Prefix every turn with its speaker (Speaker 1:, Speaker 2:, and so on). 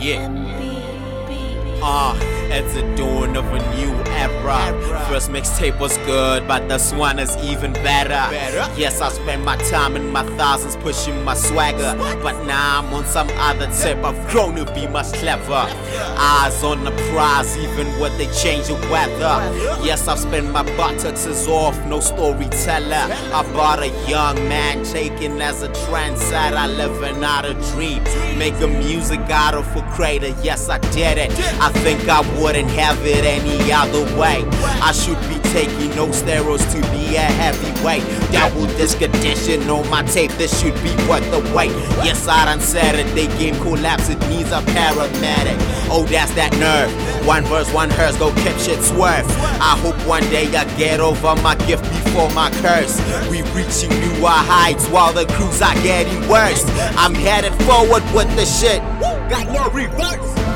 Speaker 1: Yeah. Ah, it's the dawn of a new era. First mixtape was good, but this one is even better. Yes, I spent my time and my thousands pushing my swagger, but now I'm on some other tip. I've grown to be much clever. Eyes on the prize, even when they change the weather. Yes, I've spent my buttocks is off, no storyteller. I bought a young man taken as a trendsetter, living out a dream. Making music out of a creator. Yes, I did it. I think I wouldn't have it any other way. I should be taking no steroids to be a heavyweight. Double disc edition on my tape, this should be worth the wait. Yes, I done said it. They game collapse, it needs a paramedic. Oh, that's that nerve. One verse, one hers, go keep shit swerve. I hope one day I get over my gift before my curse. We reaching newer heights while the crews are getting worse. I'm headed forward with the shit. Got no reverse.